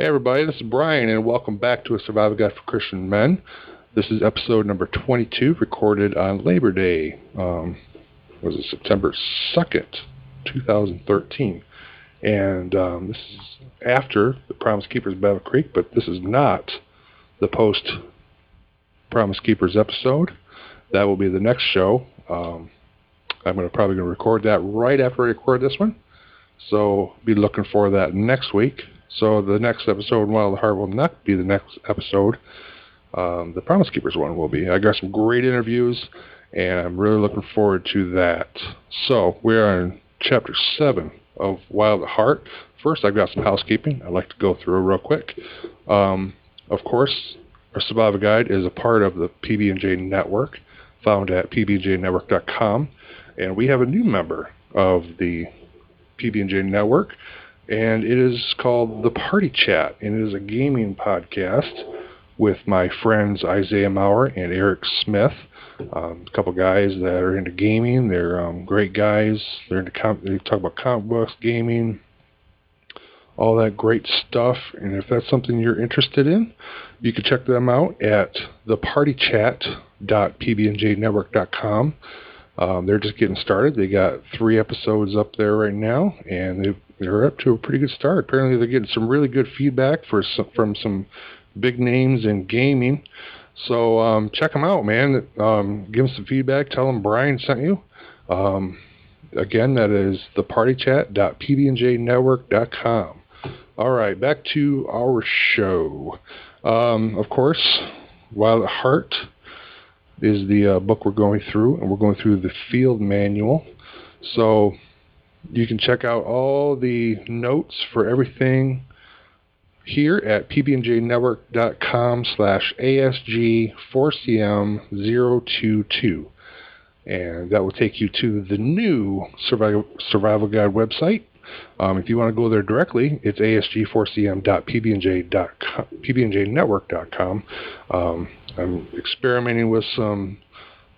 Hey, everybody, this is Brian, and welcome back to a Survival Guide for Christian Men. This is episode number 22, recorded on Labor Day. Um, was it September 2nd, 2013? And um, this is after the Promise Keepers Battle Creek, but this is not the post Promise Keepers episode. That will be the next show. Um, I'm going to probably going to record that right after I record this one. So be looking for that next week. So the next episode, Wild Heart, will not be the next episode. Um, the Promise Keepers one will be. I got some great interviews, and I'm really looking forward to that. So we're in chapter seven of Wild at Heart. First, I've got some housekeeping I'd like to go through real quick. Um, of course, our Survival Guide is a part of the PB&J network, found at pbjnetwork.com, and we have a new member of the PB&J network, and it is called The Party Chat, and it is a gaming podcast with my friends Isaiah Maurer and Eric Smith, um, a couple guys that are into gaming. They're um, great guys. They're into com- they talk about comic books, gaming, all that great stuff. And if that's something you're interested in, you can check them out at thepartychat.pbnjnetwork.com. Um, they're just getting started. They got three episodes up there right now, and they, they're up to a pretty good start. Apparently, they're getting some really good feedback for some, from some big names in gaming. So um, check them out, man. Um, give them some feedback. Tell them Brian sent you. Um, again, that is thepartychat.pbnjnetwork.com. All right, back to our show. Um, of course, Wild at Heart is the uh, book we're going through, and we're going through the field manual. So you can check out all the notes for everything here at pbnjnetwork.com slash ASG4CM022. And that will take you to the new Survival, Survival Guide website. Um, if you want to go there directly, it's asg4cm.pbnj.pbnjnetwork.com. Um, I'm experimenting with some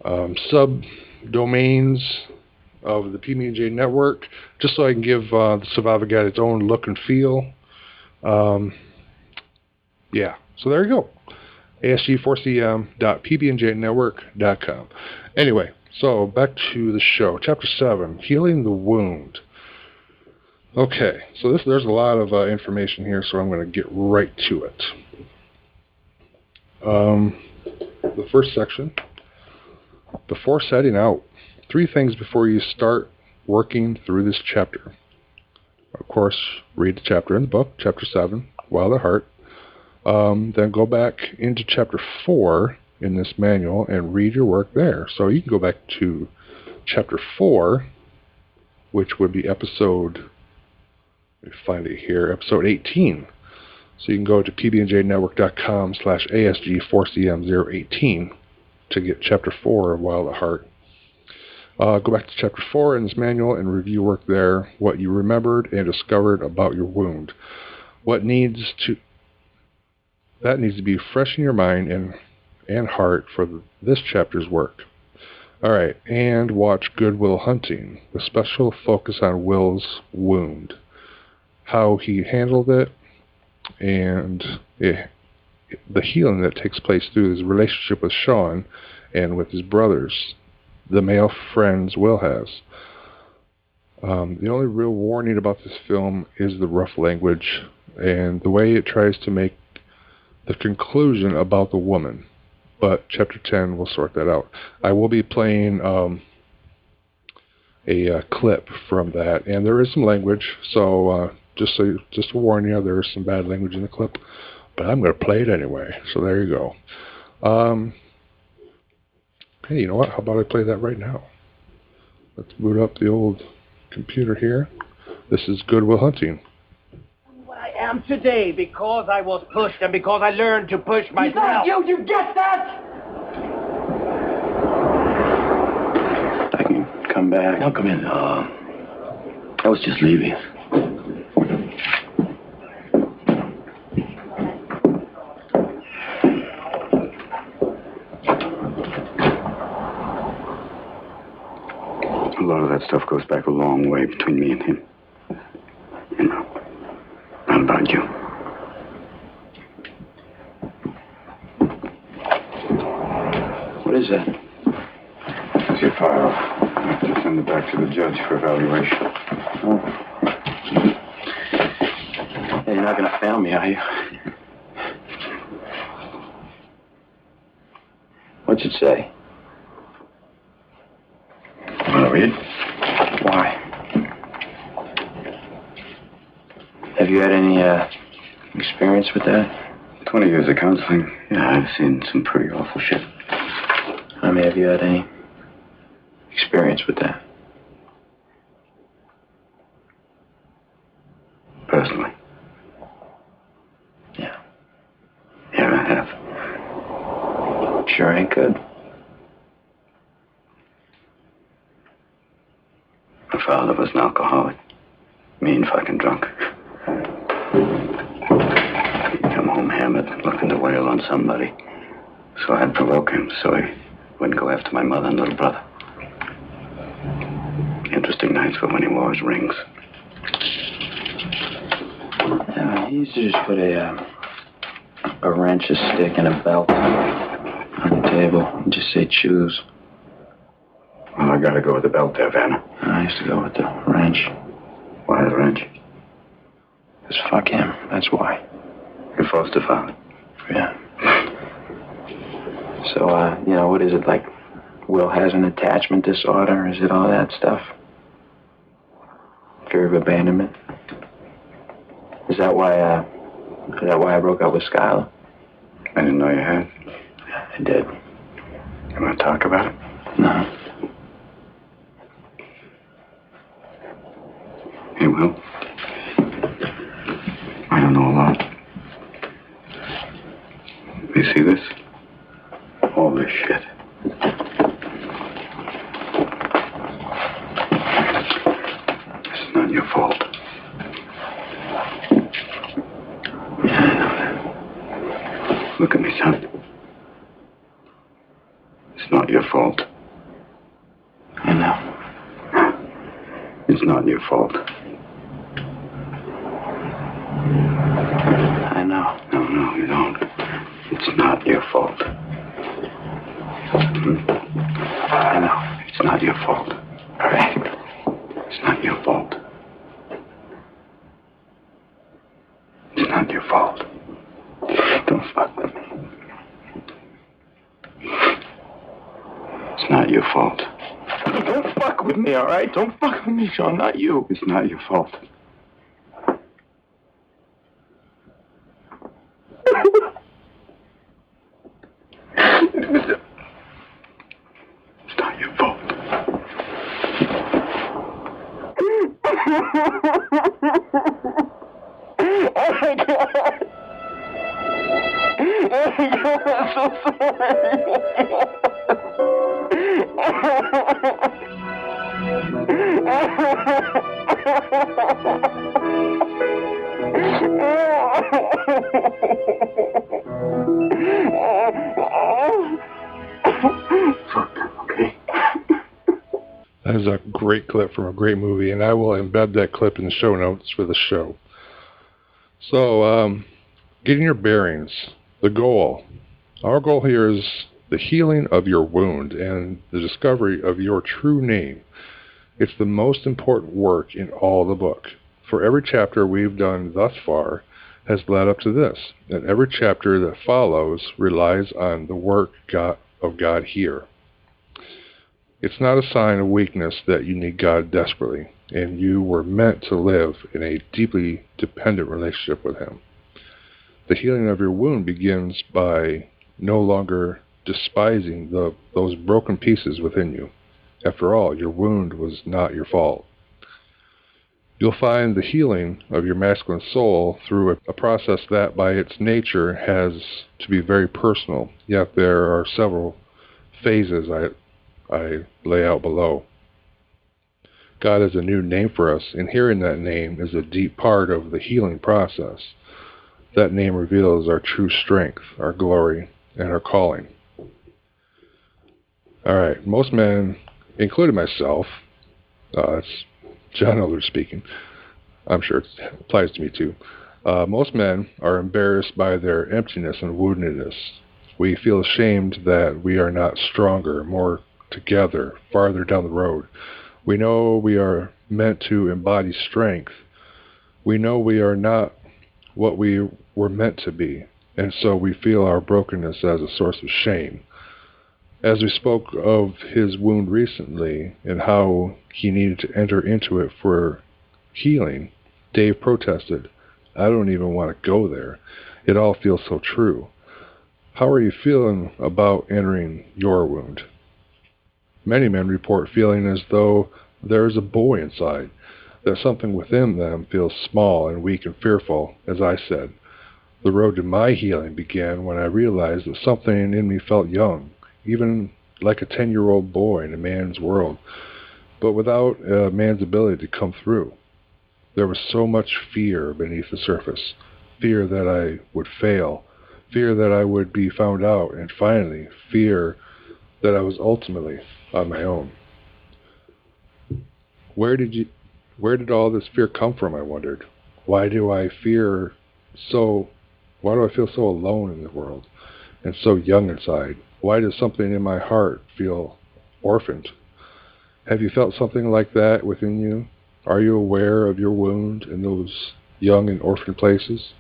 um, subdomains of the PB&J network just so I can give uh, the Survivor Guide its own look and feel. Um, yeah, so there you go. ASG4CM.pbnjnetwork.com. Anyway, so back to the show. Chapter 7 Healing the Wound. Okay, so this, there's a lot of uh, information here, so I'm going to get right to it. Um, the first section before setting out, three things before you start working through this chapter. Of course, read the chapter in the book, chapter 7, Wild at Heart. Um, then go back into chapter 4 in this manual and read your work there. So you can go back to chapter 4, which would be episode, let me find it here, episode 18. So you can go to pbnjnetwork.com slash ASG4CM018 to get chapter 4 of Wild at Heart. Uh, go back to chapter 4 in this manual and review work there, what you remembered and discovered about your wound. What needs to that needs to be fresh in your mind and and heart for the, this chapter's work. All right, and watch Good Will Hunting, with special focus on Will's wound, how he handled it, and it, the healing that takes place through his relationship with Sean and with his brothers, the male friends Will has. Um, the only real warning about this film is the rough language and the way it tries to make the conclusion about the woman. But chapter 10 will sort that out. I will be playing um, a uh, clip from that, and there is some language. So uh, just so just to warn you, there is some bad language in the clip, but I'm going to play it anyway. So there you go. Um, hey, you know what? How about I play that right now? Let's boot up the old computer here. This is Good Will Hunting. What I am today because I was pushed and because I learned to push myself. you, you get that? I can come back. Now come in. Uh, I was just leaving. A lot of that stuff goes back a long way between me and him. You know, not about you. What is that? It's your file. I have to send it back to the judge for evaluation. Oh. Hey, you're not going to fail me, are you? What's it say? Want to read? Why? Have you had any uh, experience with that? 20 years of counseling. Yeah, I've seen some pretty awful shit. I mean, have you had any experience with that? Personally. Yeah. Yeah, I have. Sure ain't good. Was an alcoholic. Mean fucking drunk. He'd come home hammered, looking to wail on somebody. So I'd provoke him so he wouldn't go after my mother and little brother. Interesting nights were when he wore his rings. Yeah, he used to just put a uh, a wrench, a stick, and a belt on the table and just say choose. Gotta go with the belt there, Vanna. I used to go with the wrench. Why the wrench? Cause fuck him. That's why. Your foster father. Yeah. So, uh, you know, what is it like? Will has an attachment disorder? Is it all that stuff? Fear of abandonment? Is that why? Uh, is that why I broke up with Skylar? I didn't know you had. I did. You want to talk about it? No. Hey, Will. I don't know a lot. You see this? All this shit. It's not your fault. Look at me, son. It's not your fault. I know. It's not your fault. I know. No, no, you don't. It's not your fault. Hmm? I know. It's not your fault. All right. It's not your fault. It's not your fault. Don't fuck with me. It's not your fault. Don't fuck with me, all right? Don't fuck with me, Sean. Not you. It's not your fault. It's not your fault. Fuck, okay? That is a great clip from a great movie, and I will embed that clip in the show notes for the show. So, um, getting your bearings, the goal. Our goal here is the healing of your wound and the discovery of your true name. It's the most important work in all the book. For every chapter we've done thus far has led up to this, and every chapter that follows relies on the work God, of God here. It's not a sign of weakness that you need God desperately, and you were meant to live in a deeply dependent relationship with Him. The healing of your wound begins by no longer despising the, those broken pieces within you. After all, your wound was not your fault. You'll find the healing of your masculine soul through a, a process that, by its nature, has to be very personal, yet there are several phases I, I lay out below. God has a new name for us, and hearing that name is a deep part of the healing process. That name reveals our true strength, our glory, and our calling. All right, most men, including myself, uh, it's John Eldredge speaking. I'm sure it applies to me too. Uh, most men are embarrassed by their emptiness and woundedness, We feel ashamed that we are not stronger, more together, farther down the road. We know we are meant to embody strength. We know we are not what we were meant to be, and so we feel our brokenness as a source of shame. As we spoke of his wound recently and how he needed to enter into it for healing, Dave protested, I don't even want to go there. It all feels so true. How are you feeling about entering your wound? Many men report feeling as though there is a boy inside, that something within them feels small and weak and fearful, as I said. The road to my healing began when I realized that something in me felt young, even like a 10 year old boy in a man's world, but without a man's ability to come through. There was so much fear beneath the surface fear that I would fail, fear that I would be found out, and finally, fear that I was ultimately on my own. Where did you where did all this fear come from, I wondered. Why do I fear so why do I feel so alone in the world and so young inside? Why does something in my heart feel orphaned? Have you felt something like that within you? Are you aware of your wound in those young and orphan places?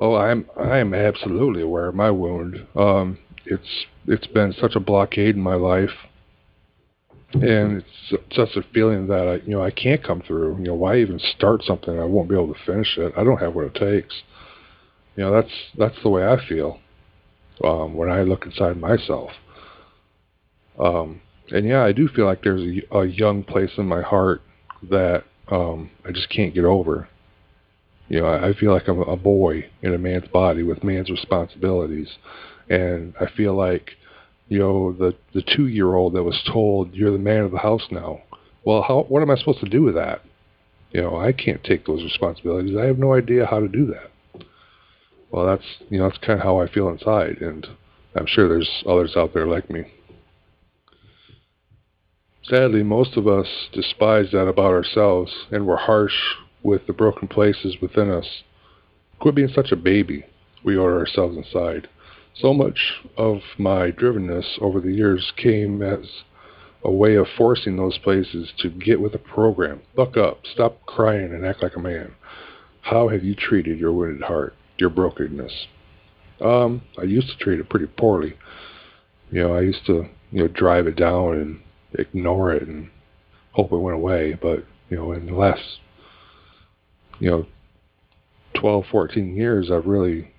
Oh, I'm I am absolutely aware of my wound. Um, it's it's been such a blockade in my life, and it's such a feeling that I you know I can't come through. You know, why even start something? I won't be able to finish it. I don't have what it takes. You know, that's that's the way I feel um, when I look inside myself. Um, and yeah, I do feel like there's a, a young place in my heart that um, I just can't get over. You know, I, I feel like I'm a boy in a man's body with man's responsibilities, and I feel like, you know, the the two year old that was told you're the man of the house now. Well, how what am I supposed to do with that? You know, I can't take those responsibilities. I have no idea how to do that. Well, that's you know that's kind of how I feel inside, and I'm sure there's others out there like me. Sadly, most of us despise that about ourselves, and we're harsh with the broken places within us. Quit being such a baby, we order ourselves inside. So much of my drivenness over the years came as a way of forcing those places to get with the program. Buck up, stop crying, and act like a man. How have you treated your wounded heart, your brokenness? Um, I used to treat it pretty poorly. You know, I used to, you know, drive it down and ignore it and hope it went away. But, you know, in the last, you know, 12, 14 years, I've really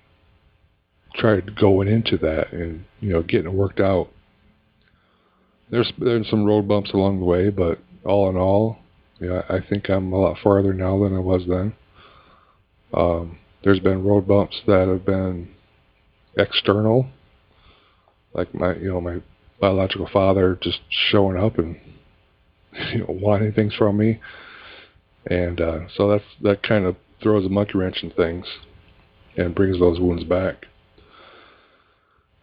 tried going into that and, you know, getting it worked out. There's been some road bumps along the way, but all in all, yeah, I think I'm a lot farther now than I was then. Um, there's been road bumps that have been external, like my, you know, my biological father just showing up and you know wanting things from me, and uh, so that's that kind of throws a monkey wrench in things and brings those wounds back.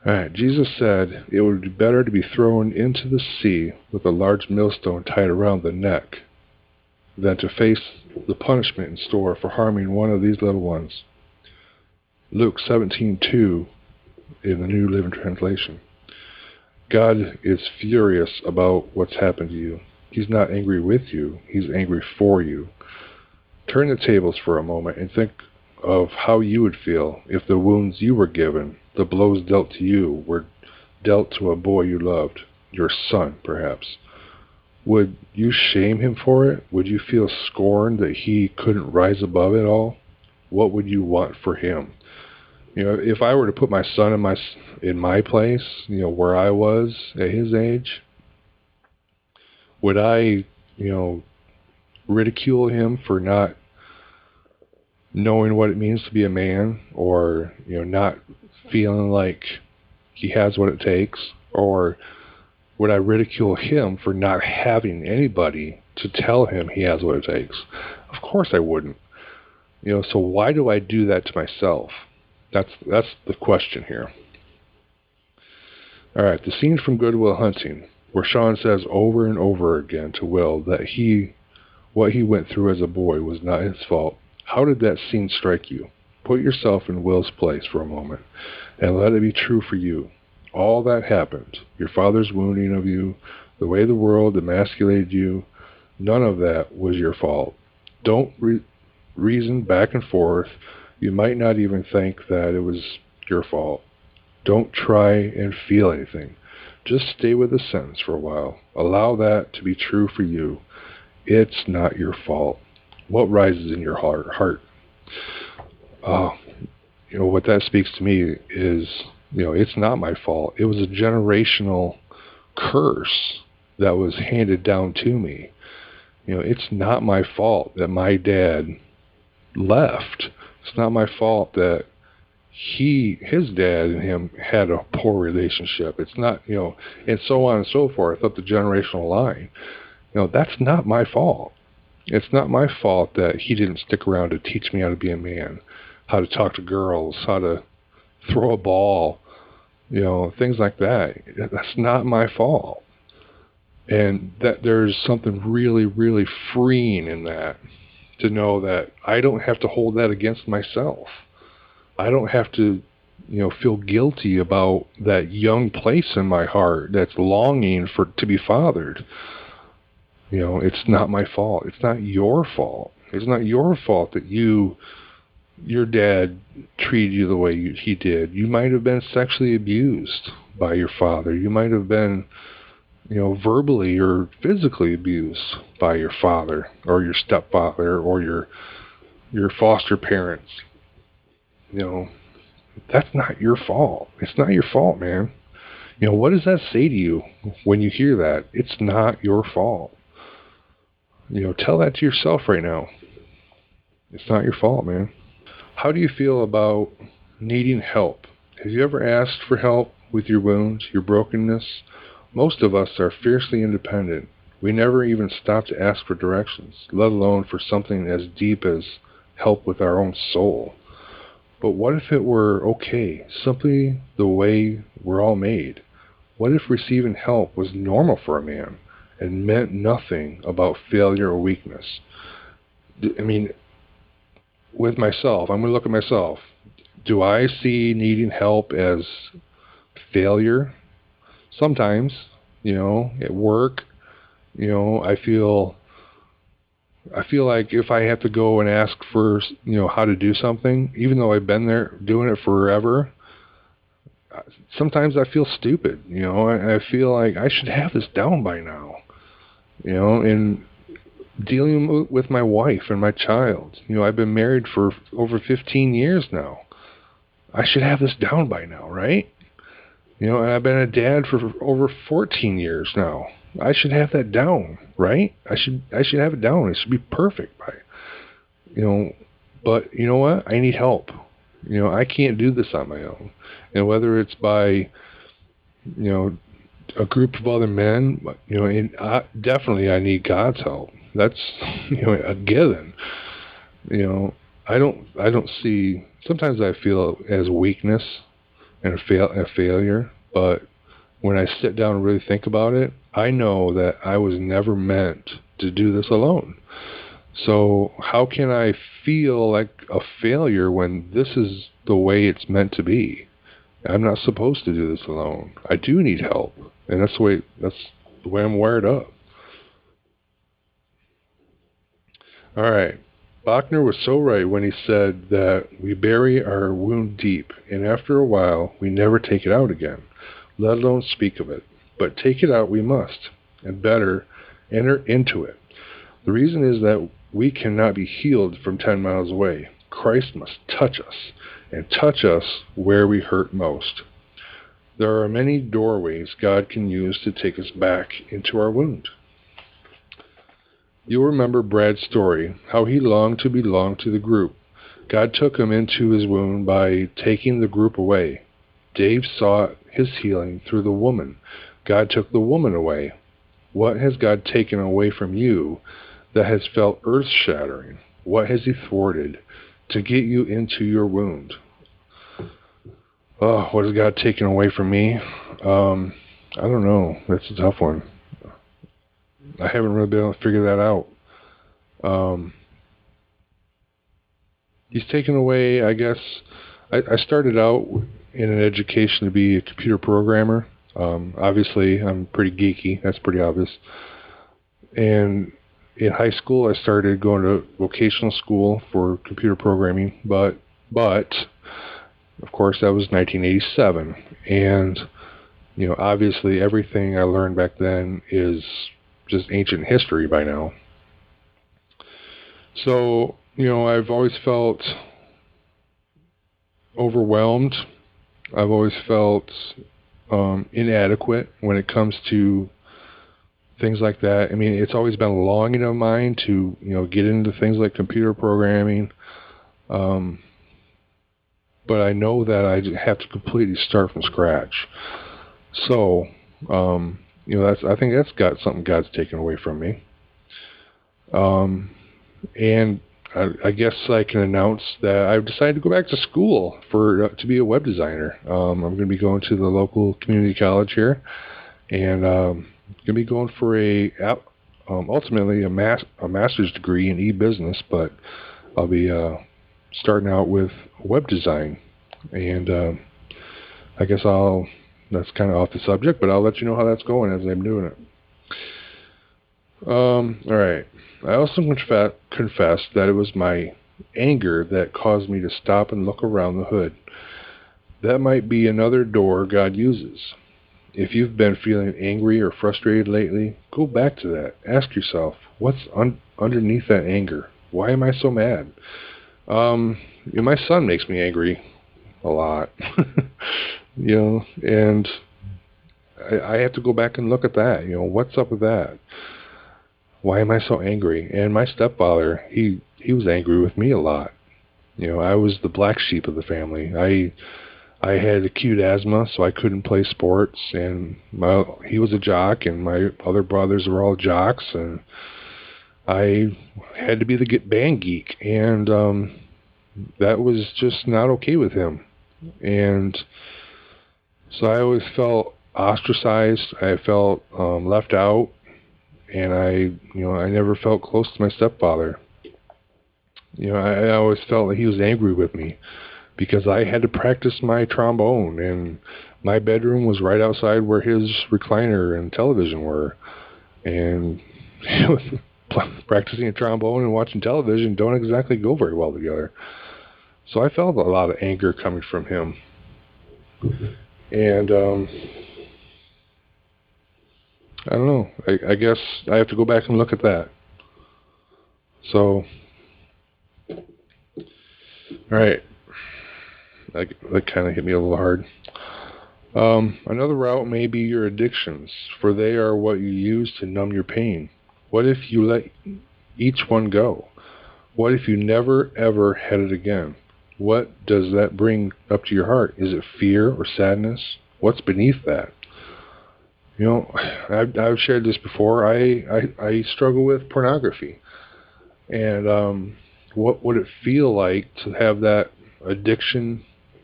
All right, Jesus said it would be better to be thrown into the sea with a large millstone tied around the neck than to face the punishment in store for harming one of these little ones. Luke 17:2 in the New Living Translation. God is furious about what's happened to you. He's not angry with you, he's angry for you. Turn the tables for a moment and think of how you would feel if the wounds you were given, the blows dealt to you, were dealt to a boy you loved, your son, perhaps. Would you shame him for it? Would you feel scorned that he couldn't rise above it all? What would you want for him? You know, if I were to put my son in my in my place, you know, where I was at his age, would I, you know, ridicule him for not knowing what it means to be a man or, you know, not feeling like he has what it takes or would I ridicule him for not having anybody to tell him he has what it takes? Of course I wouldn't. You know, so why do I do that to myself? That's that's the question here. All right, the scene from Good Will Hunting, where Sean says over and over again to Will that he, what he went through as a boy was not his fault. How did that scene strike you? Put yourself in Will's place for a moment and let it be true for you. All that happened, your father's wounding of you, the way the world emasculated you, none of that was your fault. Don't re- reason back and forth. You might not even think that it was your fault. Don't try and feel anything. Just stay with the sentence for a while. Allow that to be true for you. It's not your fault. What rises in your heart? heart? Oh, you know, what that speaks to me is, you know, it's not my fault. It was a generational curse that was handed down to me. You know, it's not my fault that my dad left. It's not my fault that he his dad and him had a poor relationship. It's not, you know, and so on and so forth up the generational line. You know, that's not my fault. It's not my fault that he didn't stick around to teach me how to be a man, how to talk to girls, how to throw a ball, you know, things like that. That's not my fault. And that there's something really, really freeing in that to know that I don't have to hold that against myself. I don't have to, you know, feel guilty about that young place in my heart that's longing for to be fathered. You know, it's not my fault. It's not your fault. It's not your fault that you your dad treated you the way you, he did. You might have been sexually abused by your father. You might have been you know, verbally or physically abused by your father or your stepfather or your your foster parents. You know, that's not your fault. It's not your fault, man. You know, what does that say to you when you hear that? It's not your fault. You know, tell that to yourself right now. It's not your fault, man. How do you feel about needing help? Have you ever asked for help with your wounds, your brokenness? Most of us are fiercely independent. We never even stop to ask for directions, let alone for something as deep as help with our own soul. But what if it were okay, simply the way we're all made? What if receiving help was normal for a man and meant nothing about failure or weakness? I mean, with myself, I'm going to look at myself. Do I see needing help as failure sometimes, you know, at work, you know, I feel I feel like if I have to go and ask for, you know, how to do something, even though I've been there doing it forever, sometimes I feel stupid, you know, and I feel like I should have this down by now, you know, and dealing with my wife and my child, you know, I've been married for over 15 years now. I should have this down by now, right? You know, and I've been a dad for over 14 years now. I should have that down, right? I should I should have it down. It should be perfect by you know, but you know what? I need help. You know, I can't do this on my own. And whether it's by you know, a group of other men, you know, and I, definitely I need God's help. That's you know a given. You know, I don't I don't see. Sometimes I feel as weakness and a, fail, a failure. But when I sit down and really think about it, I know that I was never meant to do this alone. So how can I feel like a failure when this is the way it's meant to be? I'm not supposed to do this alone. I do need help, and that's the way that's the way I'm wired up. All right. Buechner was so right when he said that we bury our wound deep, and after a while we never take it out again, let alone speak of it. But take it out we must, and better, enter into it. The reason is that we cannot be healed from 10 miles away. Christ must touch us, and touch us where we hurt most. There are many doorways God can use to take us back into our wound. You'll remember Brad's story, how he longed to belong to the group. God took him into his wound by taking the group away. Dave sought his healing through the woman. God took the woman away. What has God taken away from you that has felt earth shattering? What has he thwarted to get you into your wound? Oh, what has God taken away from me? Um, I don't know. That's a tough one. I haven't really been able to figure that out. Um, he's taken away. I guess I, I started out in an education to be a computer programmer. Um, obviously, I'm pretty geeky. That's pretty obvious. And in high school, I started going to vocational school for computer programming, but but of course that was 1987, and you know obviously everything I learned back then is just ancient history by now. So you know I've always felt overwhelmed. I've always felt um, inadequate when it comes to things like that. I mean, it's always been a longing of mine to, you know, get into things like computer programming. Um, but I know that I have to completely start from scratch. So, um, you know, that's I think that's got something God's taken away from me. Um, and I, I guess I can announce that I've decided to go back to school for uh, to be a web designer. Um, I'm going to be going to the local community college here, and um, going to be going for a um, ultimately a, mas- a master's degree in e-business, but I'll be uh, starting out with web design, and um, I guess I'll that's kind of off the subject, but I'll let you know how that's going as I'm doing it. Um, all right. I also conf- confessed that it was my anger that caused me to stop and look around the hood. That might be another door God uses. If you've been feeling angry or frustrated lately, go back to that. Ask yourself, what's un- underneath that anger? Why am I so mad? Um, my son makes me angry a lot, you know, and I, I have to go back and look at that. You know, what's up with that? Why am I so angry? And my stepfather, he he was angry with me a lot. You know, I was the black sheep of the family. I I had acute asthma, so I couldn't play sports, and my he was a jock, and my other brothers were all jocks, and I had to be the band geek, and um, that was just not okay with him, and so I always felt ostracized. I felt um, left out, and I, you know, I never felt close to my stepfather. You know, I, I always felt that he was angry with me because I had to practice my trombone and my bedroom was right outside where his recliner and television were. And practicing a trombone and watching television don't exactly go very well together. So I felt a lot of anger coming from him. And um I don't know. I, I guess I have to go back and look at that. So, all right that, that kind of hit me a little hard. Um, another route may be your addictions, for they are what you use to numb your pain. What if you let each one go? What if you never ever had it again? What does that bring up to your heart? Is it fear or sadness? What's beneath that? You know, I've, I've shared this before. I, I, I struggle with pornography. And um, what would it feel like to have that addiction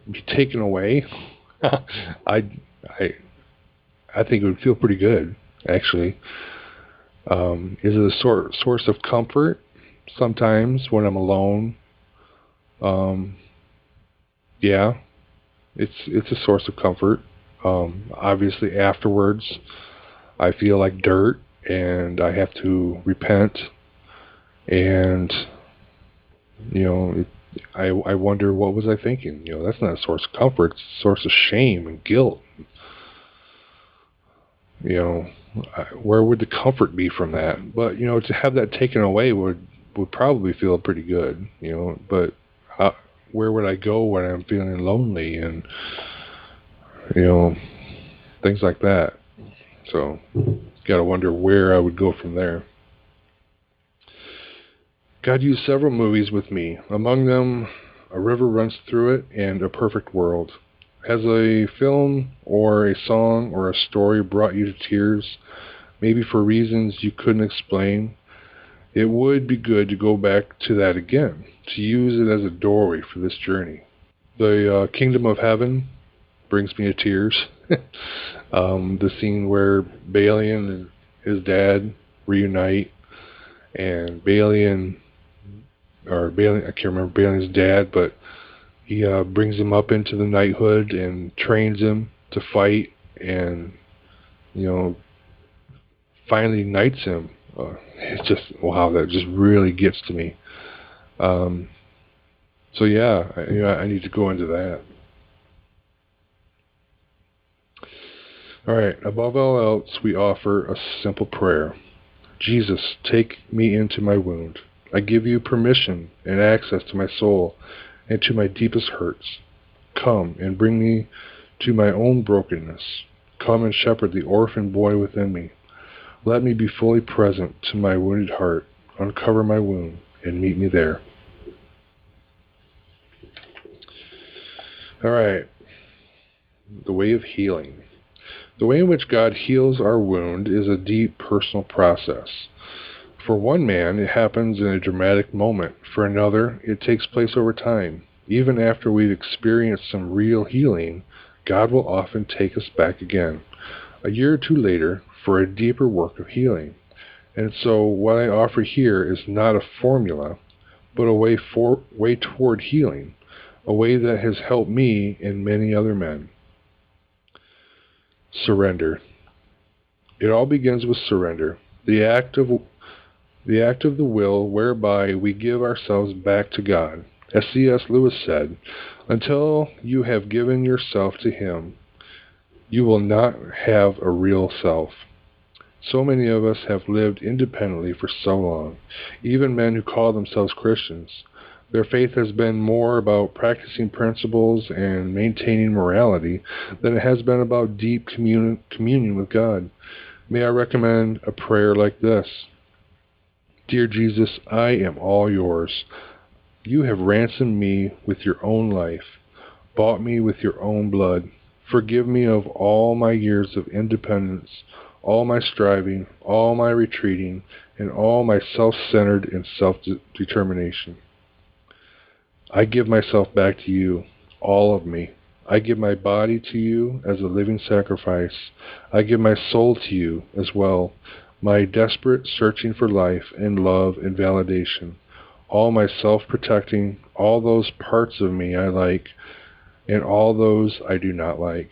be taken away, I, I, I think it would feel pretty good, actually. Um, is it a sort source of comfort? Sometimes when I'm alone. Um, yeah, it's it's a source of comfort. Um, obviously, afterwards, I feel like dirt, and I have to repent. And you know, it, I, I wonder what was I thinking? You know, that's not a source of comfort. It's a source of shame and guilt. You know, where would the comfort be from that? But you know, to have that taken away would would probably feel pretty good. You know, but where would I go when I'm feeling lonely and you know things like that? So, got to wonder where I would go from there. God used several movies with me, among them A River Runs Through It and A Perfect World. Has a film or a song or a story brought you to tears, maybe for reasons you couldn't explain? It would be good to go back to that again, to use it as a doorway for this journey. The uh, Kingdom of Heaven brings me to tears. um, the scene where Balian and his dad reunite, and Balian or Balin, I can't remember Balin's dad, but he uh, brings him up into the knighthood and trains him to fight, and you know, finally knights him. Uh, it's just wow, that just really gets to me. Um, so yeah, I, you know, I need to go into that. All right. Above all else, we offer a simple prayer. Jesus, take me into my wound. I give you permission and access to my soul and to my deepest hurts. Come and bring me to my own brokenness. Come and shepherd the orphan boy within me. Let me be fully present to my wounded heart. Uncover my wound and meet me there. All right. The way of healing. The way in which God heals our wound is a deep personal process. For one man, it happens in a dramatic moment. For another, it takes place over time. Even after we've experienced some real healing, God will often take us back again, a year or two later, for a deeper work of healing. And so, what I offer here is not a formula, but a way, for, way toward healing, a way that has helped me and many other men. Surrender. It all begins with surrender, the act of the act of the will whereby we give ourselves back to God. As C.S. Lewis said, until you have given yourself to Him, you will not have a real self. So many of us have lived independently for so long, even men who call themselves Christians. Their faith has been more about practicing principles and maintaining morality than it has been about deep commun- communion with God. May I recommend a prayer like this Dear Jesus, I am all yours. You have ransomed me with your own life, bought me with your own blood. Forgive me of all my years of independence, all my striving, all my retreating, and all my self centered and self determination. I give myself back to you, all of me. I give my body to you as a living sacrifice. I give my soul to you as well, my desperate searching for life and love and validation, all my self-protecting, all those parts of me I like, and all those I do not like.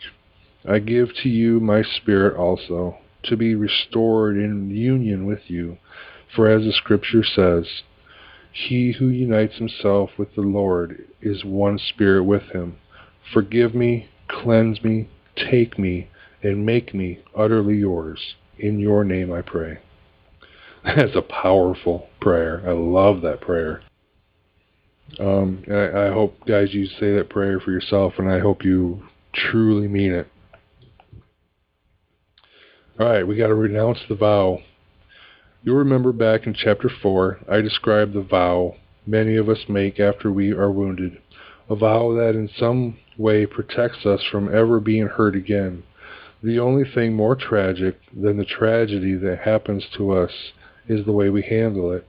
I give to you my spirit also, to be restored in union with you. For as the scripture says, he who unites himself with the Lord is one spirit with him. Forgive me, cleanse me, take me, and make me utterly yours. In your name I pray. That's a powerful prayer. I love that prayer. Um, I, I hope, guys, you say that prayer for yourself, and I hope you truly mean it. All right, we got to renounce the vow. You'll remember back in chapter 4, I described the vow many of us make after we are wounded, a vow that in some way protects us from ever being hurt again. The only thing more tragic than the tragedy that happens to us is the way we handle it.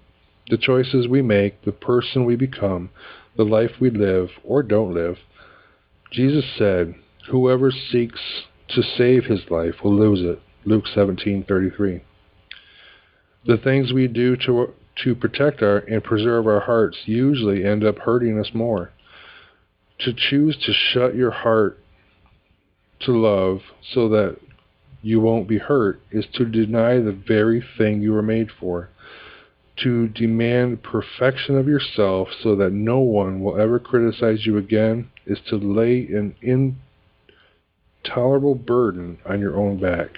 The choices we make, the person we become, the life we live or don't live. Jesus said, Whoever seeks to save his life will lose it. Luke 17:33. The things we do to, to protect our and preserve our hearts usually end up hurting us more. To choose to shut your heart to love so that you won't be hurt is to deny the very thing you were made for. To demand perfection of yourself so that no one will ever criticize you again is to lay an intolerable burden on your own back.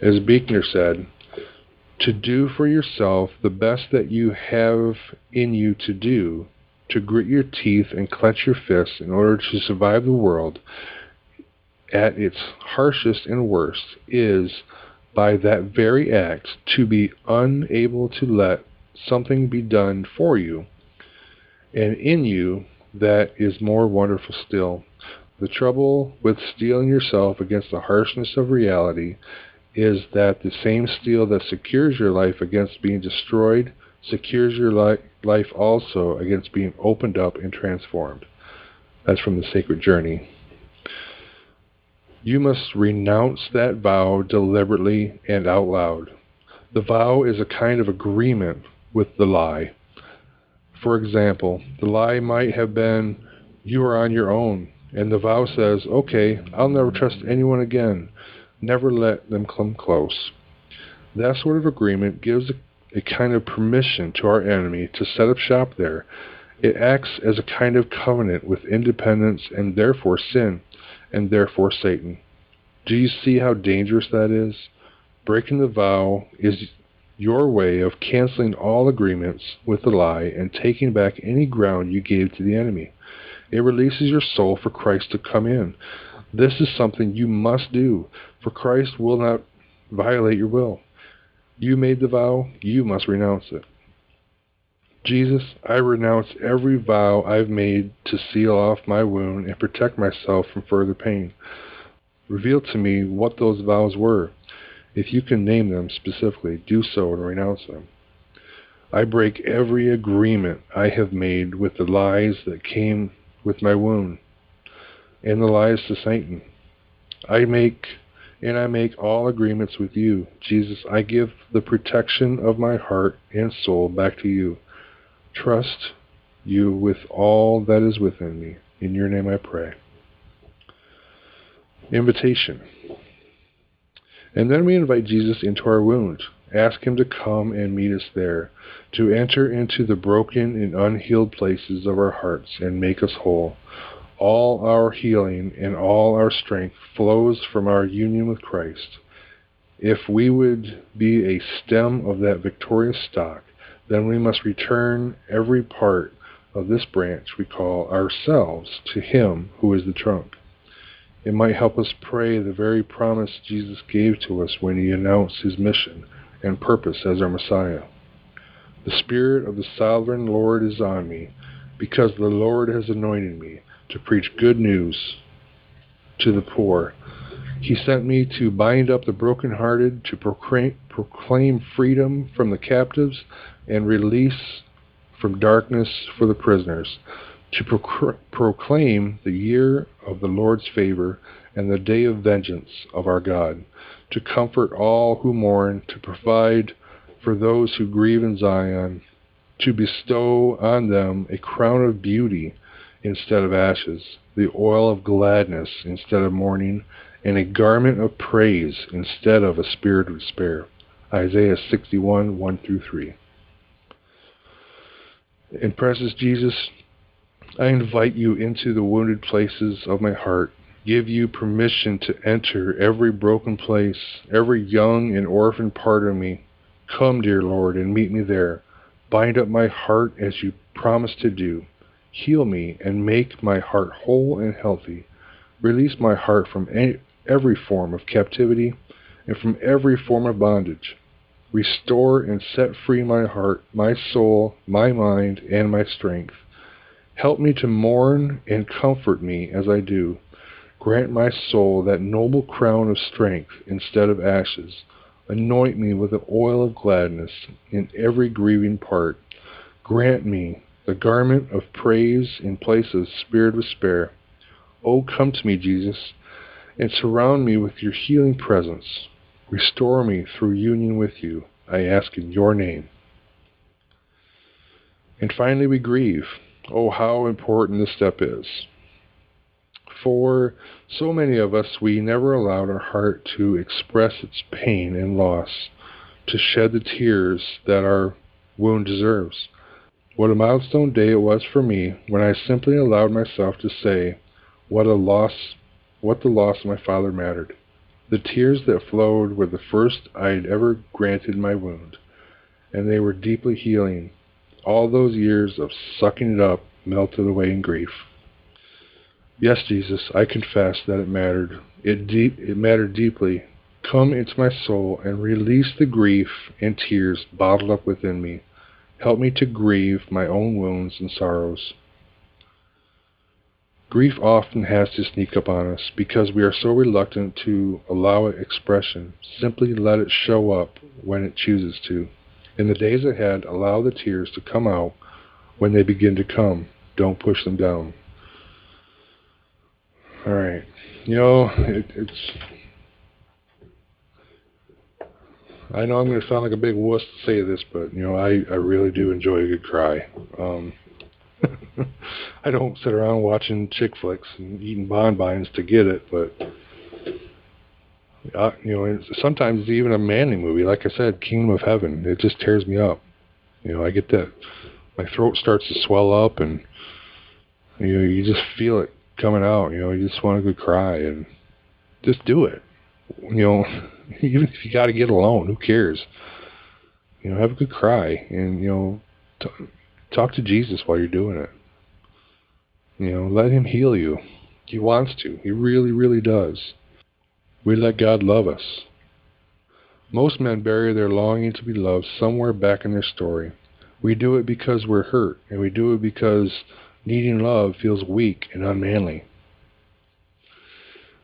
As Buechner said, to do for yourself the best that you have in you to do, to grit your teeth and clench your fists in order to survive the world at its harshest and worst, is by that very act to be unable to let something be done for you and in you that is more wonderful still. The trouble with steeling yourself against the harshness of reality is that the same steel that secures your life against being destroyed secures your li- life also against being opened up and transformed. That's from the Sacred Journey. You must renounce that vow deliberately and out loud. The vow is a kind of agreement with the lie. For example, the lie might have been, You are on your own. And the vow says, Okay, I'll never trust anyone again. Never let them come close. That sort of agreement gives a, a kind of permission to our enemy to set up shop there. It acts as a kind of covenant with independence and therefore sin, and therefore Satan. Do you see how dangerous that is? Breaking the vow is your way of canceling all agreements with the lie and taking back any ground you gave to the enemy. It releases your soul for Christ to come in. This is something you must do, for Christ will not violate your will. You made the vow, you must renounce it. Jesus, I renounce every vow I've made to seal off my wound and protect myself from further pain. Reveal to me what those vows were. If you can name them specifically, do so and renounce them. I break every agreement I have made with the lies that came with my wound and the lies to Satan. I make and I make all agreements with you. Jesus, I give the protection of my heart and soul back to you. Trust you with all that is within me. In your name I pray. Invitation. And then we invite Jesus into our wound. Ask him to come and meet us there, to enter into the broken and unhealed places of our hearts and make us whole. All our healing and all our strength flows from our union with Christ. If we would be a stem of that victorious stock, then we must return every part of this branch we call ourselves to Him who is the trunk. It might help us pray the very promise Jesus gave to us when He announced His mission and purpose as our Messiah. The Spirit of the Sovereign Lord is on me, because the Lord has anointed me to preach good news to the poor. He sent me to bind up the brokenhearted, to proclaim freedom from the captives, and release from darkness for the prisoners, to proclaim the year of the Lord's favor and the day of vengeance of our God, to comfort all who mourn, to provide for those who grieve in Zion, to bestow on them a crown of beauty instead of ashes, the oil of gladness instead of mourning, and a garment of praise instead of a spirit of despair. Isaiah 61, 1 through 3. And precious Jesus, I invite you into the wounded places of my heart, give you permission to enter every broken place, every young and orphan part of me. Come, dear Lord, and meet me there. Bind up my heart as you promised to do. Heal me and make my heart whole and healthy. Release my heart from every form of captivity and from every form of bondage. Restore and set free my heart, my soul, my mind, and my strength. Help me to mourn and comfort me as I do. Grant my soul that noble crown of strength instead of ashes. Anoint me with the oil of gladness in every grieving part. Grant me the garment of praise in place of spirit of despair. Oh, come to me, Jesus, and surround me with your healing presence. Restore me through union with you, I ask in your name. And finally, we grieve. Oh, how important this step is. For so many of us, we never allowed our heart to express its pain and loss, to shed the tears that our wound deserves. What a milestone day it was for me when I simply allowed myself to say, what a loss, what the loss of my father mattered. The tears that flowed were the first I had ever granted my wound, and they were deeply healing. All those years of sucking it up melted away in grief. Yes, Jesus, I confess that it mattered. It deep it mattered deeply. Come into my soul and release the grief and tears bottled up within me. Help me to grieve my own wounds and sorrows. Grief often has to sneak up on us because we are so reluctant to allow it expression. Simply let it show up when it chooses to. In the days ahead, allow the tears to come out when they begin to come. Don't push them down. All right. You know, it, it's I know I'm going to sound like a big wuss to say this, but you know, I I really do enjoy a good cry. Um, I don't sit around watching chick flicks and eating bonbons to get it, but uh, you know, sometimes even a manly movie, like I said, Kingdom of Heaven, it just tears me up. You know, I get that my throat starts to swell up, and you know, you just feel it coming out. You know, you just want a good cry, and just do it. You know, even if you got to get alone, who cares? You know, have a good cry, and you know, t- talk to Jesus while you're doing it. You know, let Him heal you. He wants to. He really, really does. We let God love us. Most men bury their longing to be loved somewhere back in their story. We do it because we're hurt, and we do it because needing love feels weak and unmanly.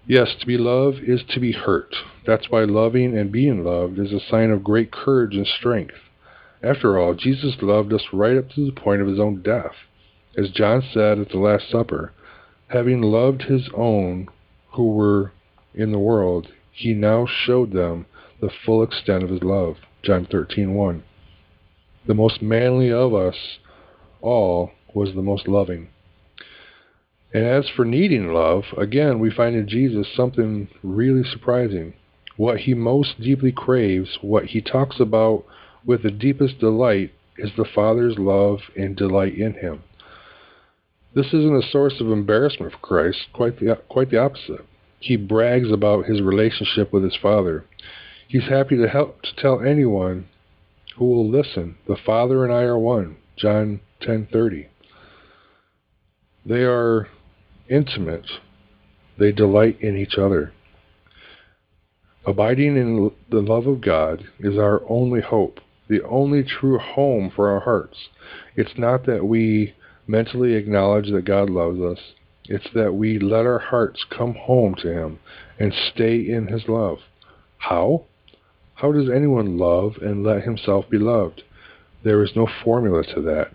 Yes, to be loved is to be hurt. That's why loving and being loved is a sign of great courage and strength. After all, Jesus loved us right up to the point of his own death. As John said at the Last Supper, having loved his own who were in the world, he now showed them the full extent of his love. John 13:1. The most manly of us all was the most loving. And as for needing love, again, we find in Jesus something really surprising. What he most deeply craves, what he talks about with the deepest delight, is the Father's love and delight in him. This isn't a source of embarrassment for Christ, quite the, quite the opposite. He brags about his relationship with his Father. He's happy to help to tell anyone who will listen, the Father and I are one. John 10:30. They are intimate. They delight in each other. Abiding in the love of God is our only hope, the only true home for our hearts. It's not that we mentally acknowledge that God loves us. It's that we let our hearts come home to Him and stay in His love. How? How does anyone love and let himself be loved? There is no formula to that,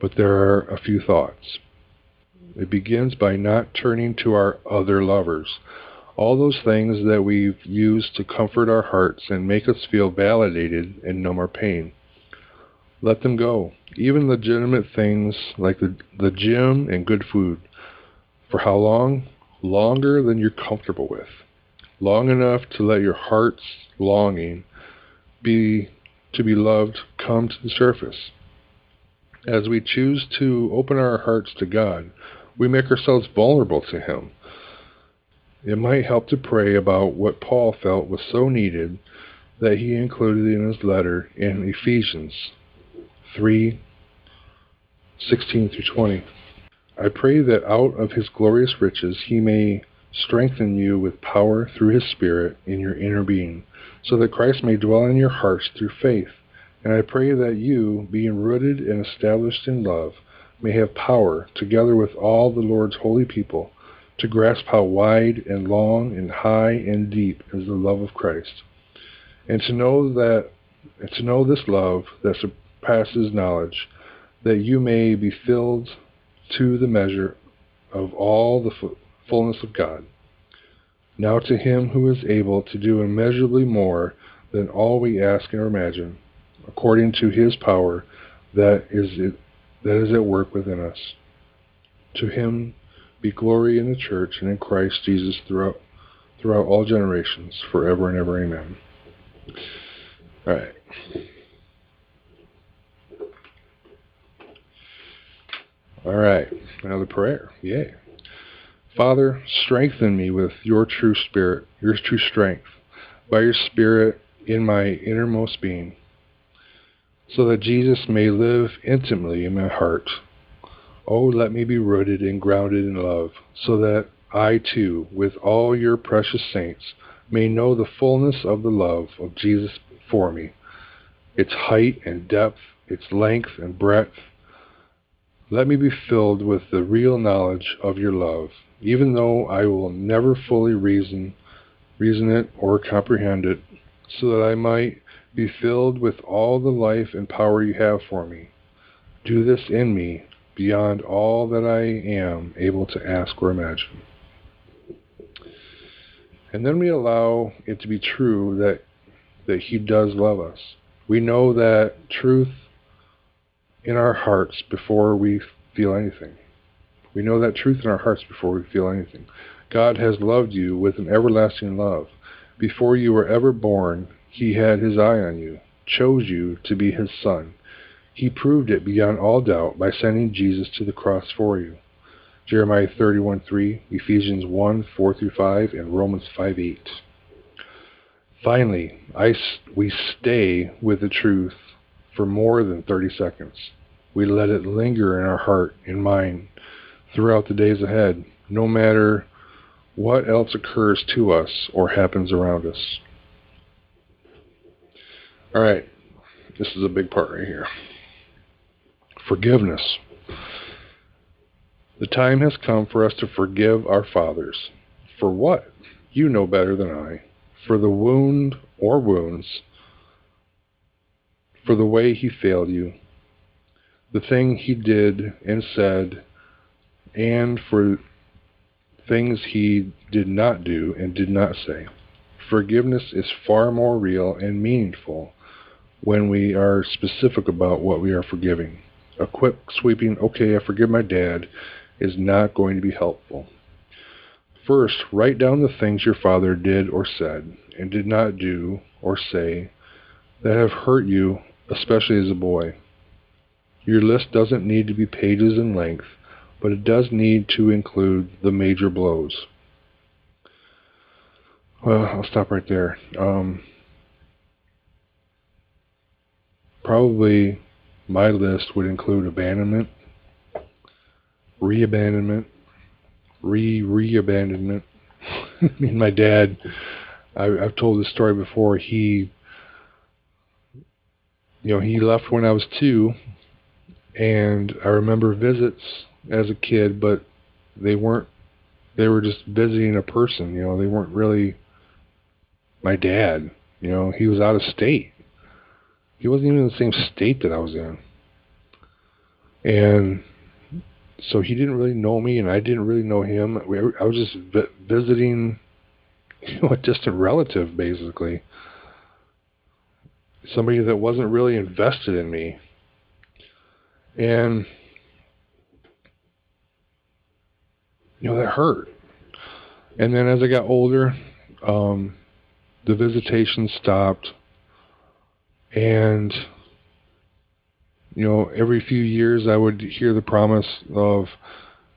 but there are a few thoughts. It begins by not turning to our other lovers. All those things that we've used to comfort our hearts and make us feel validated and numb our pain. Let them go. Even legitimate things like the, the gym and good food. For how long? Longer than you're comfortable with. Long enough to let your heart's longing be to be loved come to the surface. As we choose to open our hearts to God, we make ourselves vulnerable to Him. It might help to pray about what Paul felt was so needed that he included in his letter in Ephesians 3 16 through 20. I pray that out of his glorious riches he may strengthen you with power through his Spirit in your inner being, so that Christ may dwell in your hearts through faith. And I pray that you, being rooted and established in love, may have power, together with all the Lord's holy people, to grasp how wide and long and high and deep is the love of Christ, and to know that and to know this love that surpasses knowledge, that you may be filled to the measure of all the fullness of God. Now to him who is able to do immeasurably more than all we ask or imagine, according to his power that is it, that is at work within us. To him be glory in the church and in Christ Jesus throughout throughout all generations, forever and ever. Amen. All right. All right. Another prayer. Yay. Father, strengthen me with your true spirit, your true strength, by your spirit in my innermost being, so that Jesus may live intimately in my heart Oh, let me be rooted and grounded in love, so that I too, with all your precious saints, may know the fullness of the love of Jesus for me, its height and depth, its length and breadth. Let me be filled with the real knowledge of your love, even though I will never fully reason reason it or comprehend it, so that I might be filled with all the life and power you have for me. Do this in me beyond all that I am able to ask or imagine. And then we allow it to be true that that He does love us. We know that truth in our hearts before we feel anything. We know that truth in our hearts before we feel anything. God has loved you with an everlasting love. Before you were ever born, He had His eye on you, chose you to be His Son. He proved it beyond all doubt by sending Jesus to the cross for you. Jeremiah 31:3, Ephesians 1, 4 through 5, and Romans 5:8. Finally, I, we stay with the truth for more than 30 seconds. We let it linger in our heart and mind throughout the days ahead, no matter what else occurs to us or happens around us. All right, this is a big part right here. Forgiveness. The time has come for us to forgive our fathers. For what? You know better than I. For the wound or wounds, for the way he failed you, the thing he did and said, and for things he did not do and did not say. Forgiveness is far more real and meaningful when we are specific about what we are forgiving. A quick sweeping, okay, I forgive my dad, is not going to be helpful. First, write down the things your father did or said and did not do or say that have hurt you, especially as a boy. Your list doesn't need to be pages in length, but it does need to include the major blows. Well, I'll stop right there. Um, probably my list would include abandonment, re-abandonment, re-re-abandonment. I mean, my dad, I, I've told this story before. He, you know, he left when I was two, and I remember visits as a kid, but they weren't. They were just visiting a person. You know, they weren't really my dad. You know, he was out of state. He wasn't even in the same state that I was in. And so he didn't really know me, and I didn't really know him. I was just vi- visiting, you know, a distant relative, basically. Somebody that wasn't really invested in me. And, you know, that hurt. And then as I got older, um, the visitation stopped. And you know, every few years I would hear the promise of,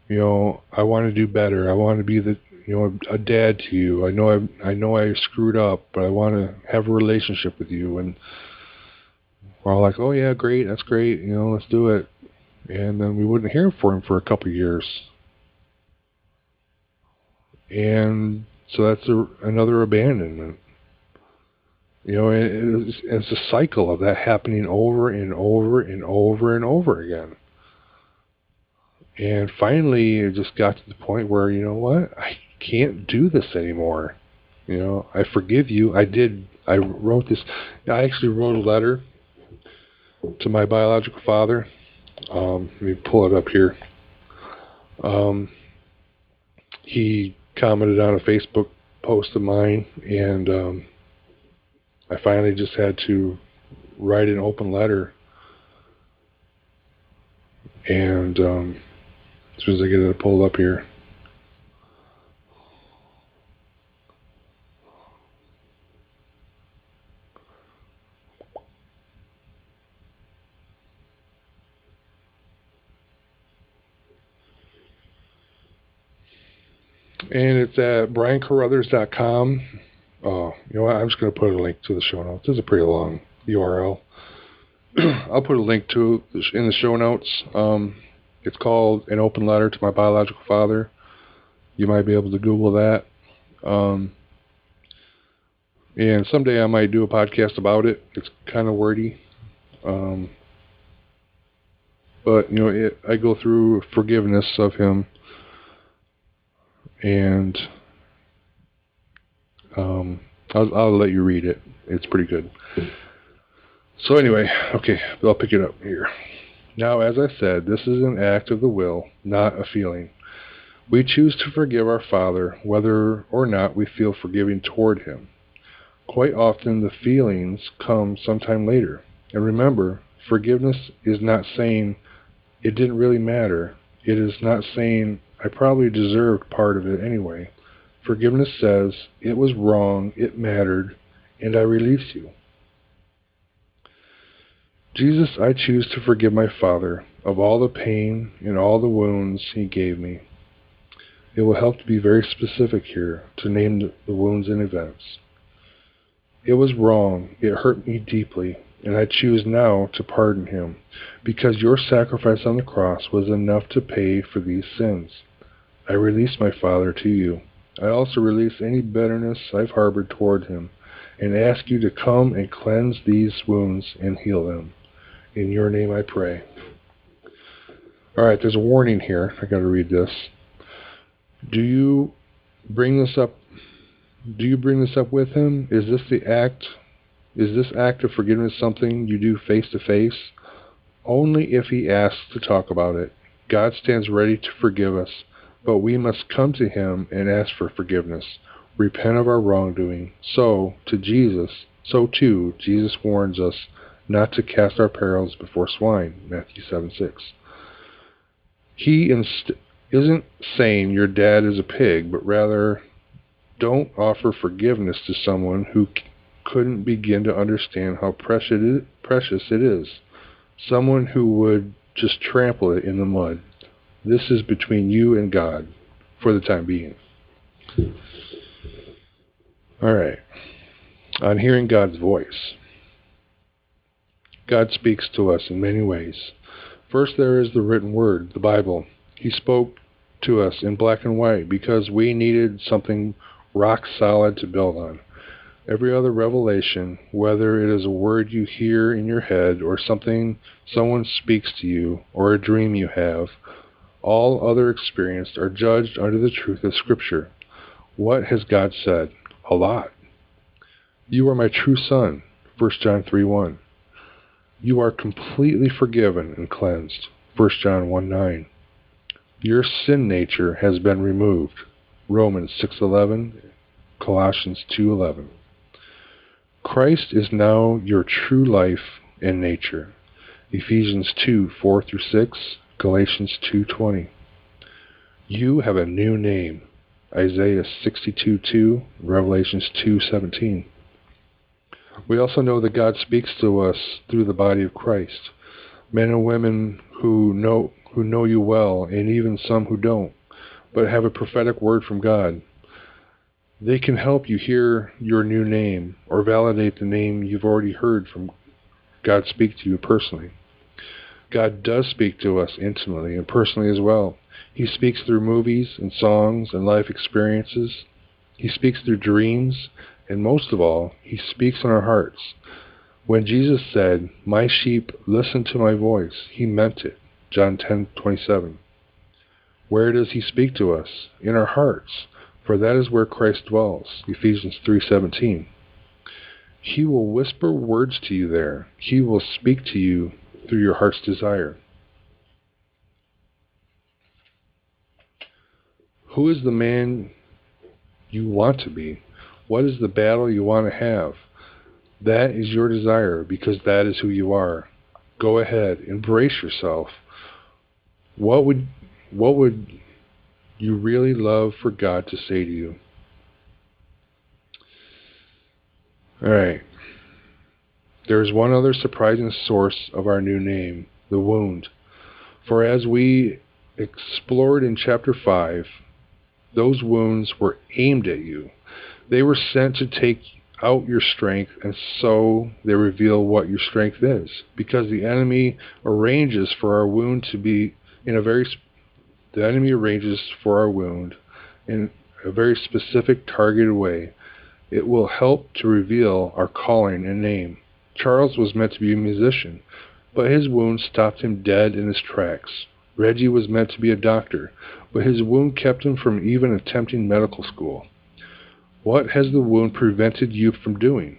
you know, I want to do better. I want to be the, you know, a dad to you. I know I, I know I screwed up, but I want to have a relationship with you. And we're all like, oh yeah, great, that's great. You know, let's do it. And then we wouldn't hear from him for a couple of years. And so that's a, another abandonment. You know, it's, it's a cycle of that happening over and over and over and over again. And finally, it just got to the point where, you know what? I can't do this anymore. You know, I forgive you. I did. I wrote this. I actually wrote a letter to my biological father. Um, let me pull it up here. Um, he commented on a Facebook post of mine, and um, I finally just had to write an open letter. And um, as soon as I get it pulled up here. And it's at briancaruthers.com Oh, you know what? I'm just going to put a link to the show notes. This is a pretty long URL. I'll put a link to in the show notes. Um, it's called An Open Letter to My Biological Father. You might be able to Google that. Um, and someday I might do a podcast about it. It's kind of wordy. Um, but, you know, it, I go through forgiveness of him. And um, I'll, I'll let you read it. It's pretty good. So anyway, okay, I'll pick it up here. Now, as I said, this is an act of the will, not a feeling. We choose to forgive our Father whether or not we feel forgiving toward Him. Quite often the feelings come sometime later. And remember, forgiveness is not saying it didn't really matter. It is not saying I probably deserved part of it anyway. Forgiveness says it was wrong, it mattered, and I release you. Jesus, I choose to forgive my Father of all the pain and all the wounds he gave me. It will help to be very specific here, to name the wounds and events. It was wrong, it hurt me deeply, and I choose now to pardon him, because your sacrifice on the cross was enough to pay for these sins. I release my Father to you. I also release any bitterness I've harbored toward him, and ask you to come and cleanse these wounds and heal them. In your name I pray. All right, there's a warning here. I got to read this. Do you bring this up? Do you bring this up with him? Is this the act? Is this act of forgiveness something you do face to face? Only if he asks to talk about it. God stands ready to forgive us, but we must come to him and ask for forgiveness. Repent of our wrongdoing. So, to Jesus, so too, Jesus warns us not to cast our perils before swine. Matthew 7 6. He inst- isn't saying your dad is a pig, but rather don't offer forgiveness to someone who c- couldn't begin to understand how precious it is. Someone who would just trample it in the mud. This is between you and God for the time being. All right. On hearing God's voice. God speaks to us in many ways. First, there is the written word, the Bible. He spoke to us in black and white because we needed something rock solid to build on. Every other revelation, whether it is a word you hear in your head or something someone speaks to you or a dream you have, all other experiences are judged under the truth of Scripture. What has God said? A lot. You are my true son, 1 John 3 1. You are completely forgiven and cleansed, 1 John 1 9. Your sin nature has been removed, Romans 6:11, Colossians 2:11. Christ is now your true life and nature, Ephesians 2 4 through 6, Galatians 2:20. You have a new name, Isaiah 62:2, Revelations 2:17. We also know that God speaks to us through the body of Christ. Men and women who know who know you well, and even some who don't, but have a prophetic word from God. They can help you hear your new name or validate the name you've already heard from God speak to you personally. God does speak to us intimately and personally as well. He speaks through movies and songs and life experiences. He speaks through dreams and most of all, he speaks in our hearts. When Jesus said, "My sheep listen to my voice," he meant it. John 10:27. Where does he speak to us? In our hearts, for that is where Christ dwells. Ephesians 3:17. He will whisper words to you there. He will speak to you through your heart's desire. Who is the man you want to be? What is the battle you want to have? That is your desire because that is who you are. Go ahead, embrace yourself. What would what would you really love for God to say to you? All right. There is one other surprising source of our new name, the wound. For as we explored in chapter 5, those wounds were aimed at you. They were sent to take out your strength, and so they reveal what your strength is. Because the enemy arranges for our wound to be in a very, the enemy arranges for our wound in a very specific, targeted way. It will help to reveal our calling and name. Charles was meant to be a musician, but his wound stopped him dead in his tracks. Reggie was meant to be a doctor, but his wound kept him from even attempting medical school. What has the wound prevented you from doing,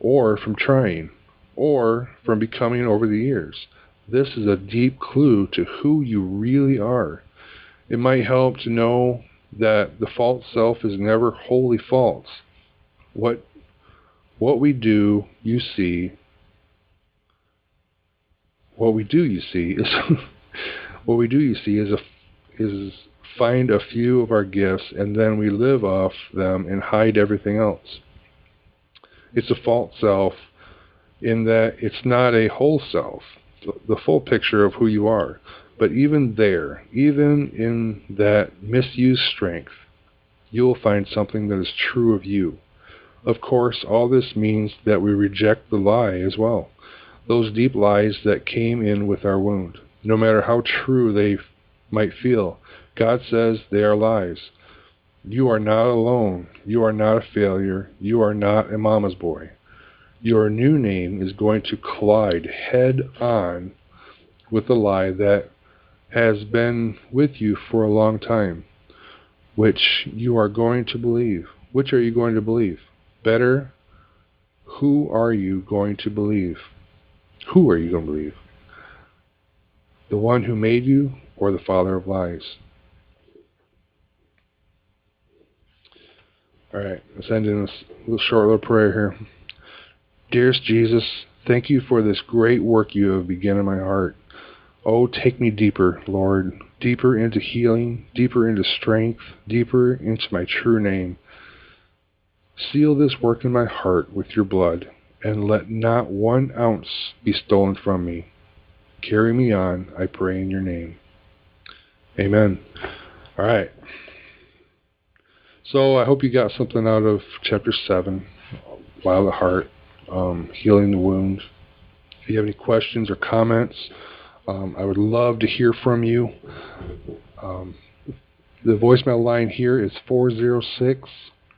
or from trying, or from becoming over the years? This is a deep clue to who you really are. It might help to know that the false self is never wholly false. What what we do, you see. What we do, you see, is what we do, you see, is a is find a few of our gifts and then we live off them and hide everything else. It's a false self in that it's not a whole self, the full picture of who you are. But even there, even in that misused strength, you will find something that is true of you. Of course, all this means that we reject the lie as well, those deep lies that came in with our wound. No matter how true they might feel, God says they are lies. You are not alone. You are not a failure. You are not a mama's boy. Your new name is going to collide head on with the lie that has been with you for a long time, which you are going to believe. Which are you going to believe? Better, who are you going to believe? Who are you going to believe? The one who made you or the father of lies? All right, let's end in a little short little prayer here. Dearest Jesus, thank you for this great work you have begun in my heart. Oh, take me deeper, Lord, deeper into healing, deeper into strength, deeper into my true name. Seal this work in my heart with your blood, and let not one ounce be stolen from me. Carry me on, I pray in your name. Amen. All right. So I hope you got something out of chapter 7, Wild at Heart, um, Healing the Wound. If you have any questions or comments, um, I would love to hear from you. Um, the voicemail line here is 406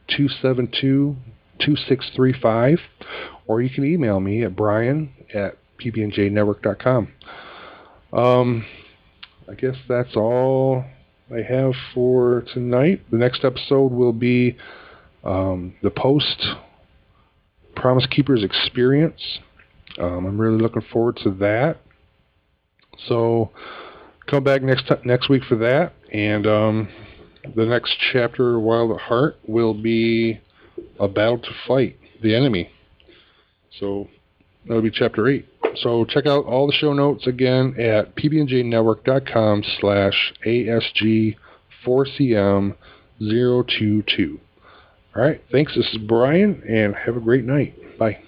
272 2635, or you can email me at brian at pbnjnetwork.com. Um, I guess that's all I have for tonight. The next episode will be um, the post Promise Keepers experience. Um, I'm really looking forward to that. So come back next t- next week for that, and um, the next chapter, Wild at Heart, will be about to fight the enemy. So that'll be chapter eight. So check out all the show notes again at pbnjnetwork.com slash ASG4CM022. All right, thanks. This is Brian, and have a great night. Bye.